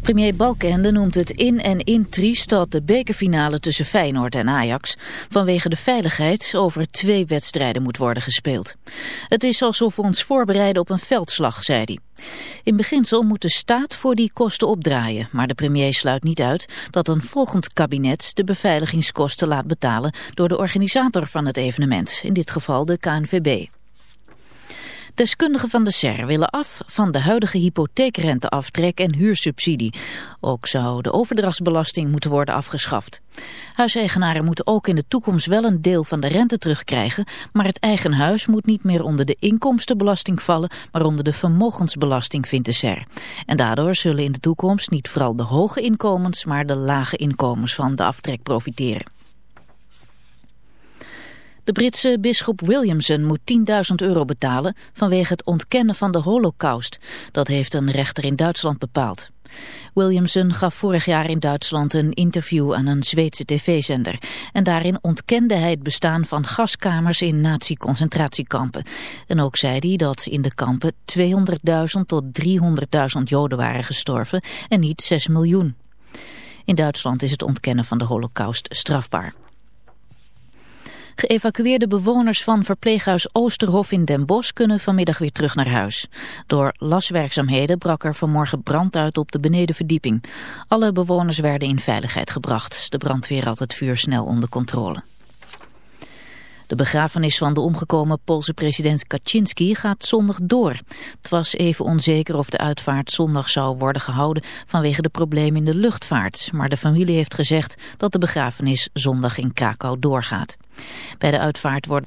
Premier Balkenende noemt het in en in triest dat de bekerfinale tussen Feyenoord en Ajax vanwege de veiligheid over twee wedstrijden moet worden gespeeld. Het is alsof we ons voorbereiden op een veldslag, zei hij. In beginsel moet de staat voor die kosten opdraaien, maar de premier sluit niet uit dat een volgend kabinet de beveiligingskosten laat betalen door de organisator van het evenement, in dit geval de KNVB. Deskundigen van de SER willen af van de huidige hypotheekrenteaftrek en huursubsidie. Ook zou de overdrachtsbelasting moeten worden afgeschaft. Huiseigenaren moeten ook in de toekomst wel een deel van de rente terugkrijgen, maar het eigen huis moet niet meer onder de inkomstenbelasting vallen, maar onder de vermogensbelasting, vindt de SER. En daardoor zullen in de toekomst niet vooral de hoge inkomens, maar de lage inkomens van de aftrek profiteren. De Britse bisschop Williamson moet 10.000 euro betalen vanwege het ontkennen van de holocaust. Dat heeft een rechter in Duitsland bepaald. Williamson gaf vorig jaar in Duitsland een interview aan een Zweedse tv-zender. En daarin ontkende hij het bestaan van gaskamers in nazi-concentratiekampen. En ook zei hij dat in de kampen 200.000 tot 300.000 Joden waren gestorven en niet 6 miljoen. In Duitsland is het ontkennen van de holocaust strafbaar. Geëvacueerde bewoners van verpleeghuis Oosterhof in Den Bosch kunnen vanmiddag weer terug naar huis. Door laswerkzaamheden brak er vanmorgen brand uit op de benedenverdieping. Alle bewoners werden in veiligheid gebracht. De brandweer had het vuur snel onder controle. De begrafenis van de omgekomen Poolse president Kaczynski gaat zondag door. Het was even onzeker of de uitvaart zondag zou worden gehouden vanwege de problemen in de luchtvaart. Maar de familie heeft gezegd dat de begrafenis zondag in Krakau doorgaat. Bij de uitvaart wordt...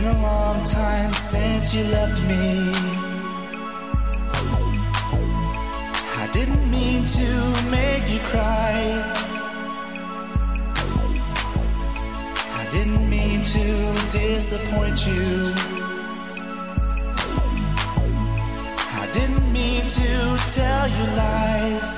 Been a long time since you left me. I didn't mean to make you cry. I didn't mean to disappoint you. I didn't mean to tell you lies.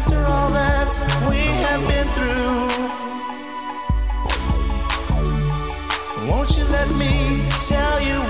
After all that we have been through, won't you let me tell you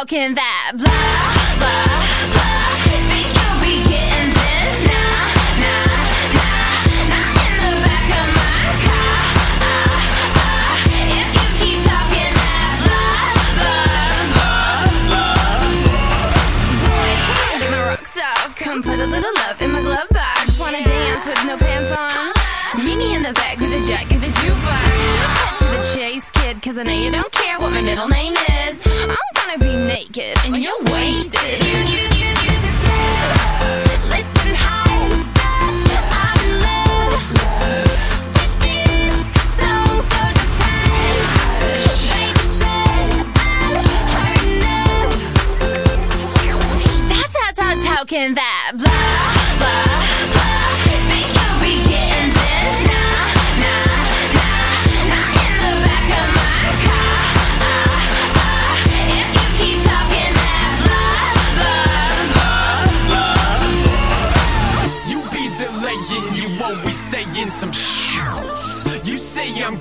how that blah, blah, blah? Think you'll be getting this? Nah, nah, nah, nah. In the back of my car. Ah, ah. If you keep talking that blah, blah, blah, blah. Boy, get my rocks off. Come put a little love in my glove box. Wanna dance with no pants on? Meet me in the back with a jack of the jukebox. Cause I know you don't care what my middle name is. I'm gonna be naked and you're wasted. You, you, you, you said, listen, hi, I'm in love with this song, so just hush. Baby, shut up. Heard enough. talking that blah, blah,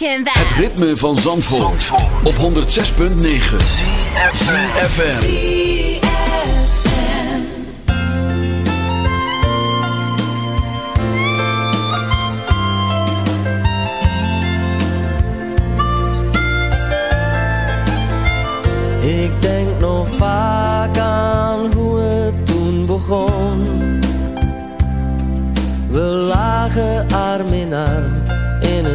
Het ritme van Zandvoort, op 106.9 FM. Ik denk nog vaak aan hoe het toen begon. We lagen arm in arm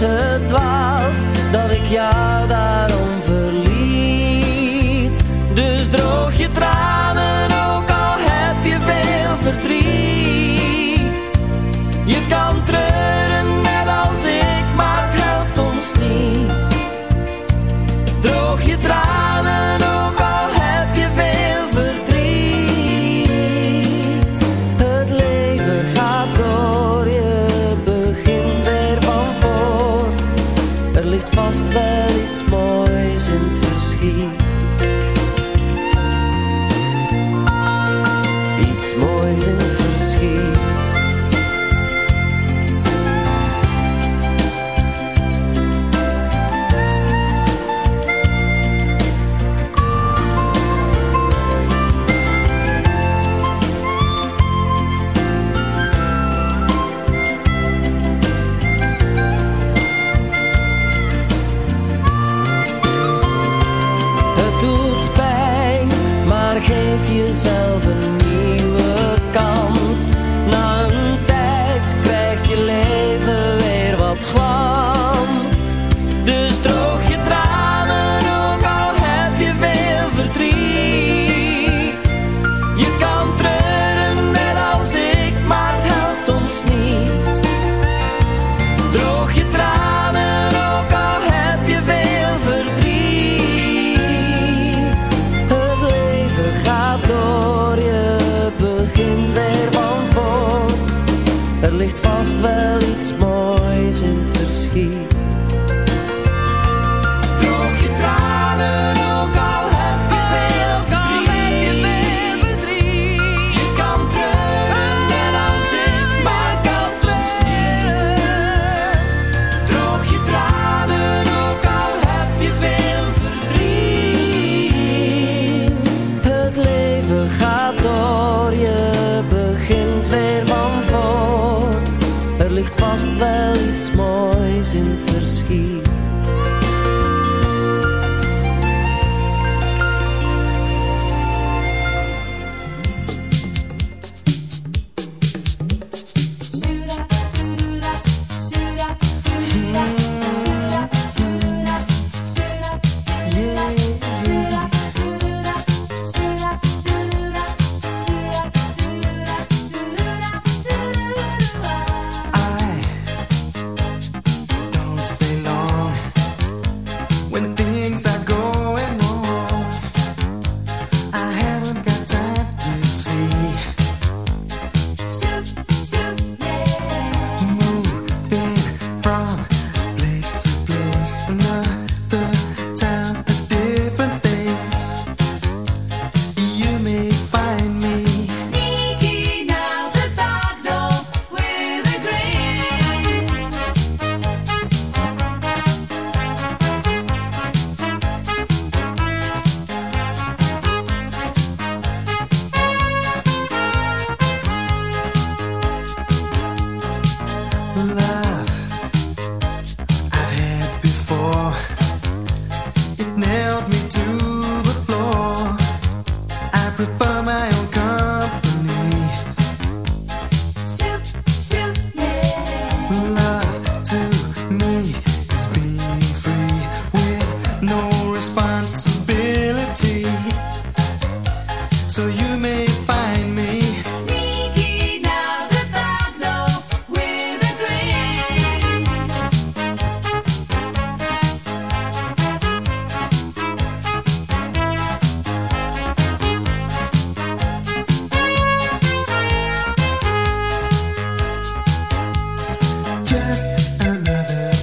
Het dwaas dat ik jou daarom ouvir.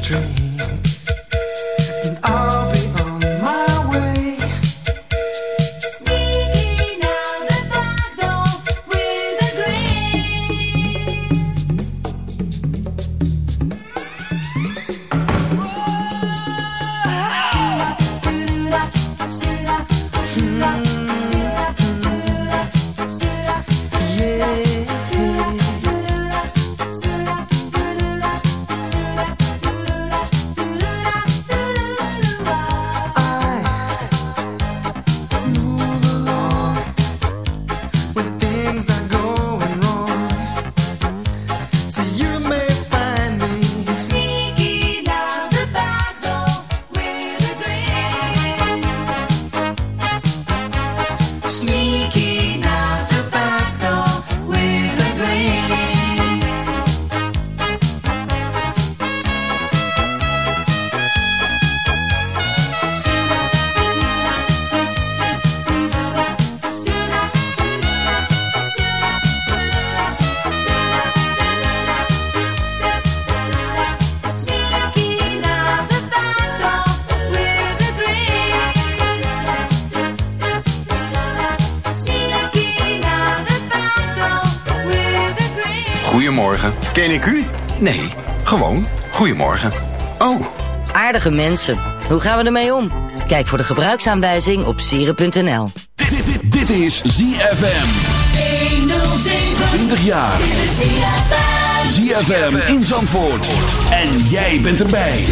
dream Gemeensen. Hoe gaan we ermee om? Kijk voor de gebruiksaanwijzing op sieren.nl. Dit, dit, dit, dit is ZFM. 20 jaar. ZFM in Zandvoort. En jij bent erbij.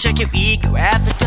Check your ego at the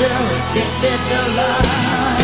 you're addicted to love.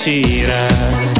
sírál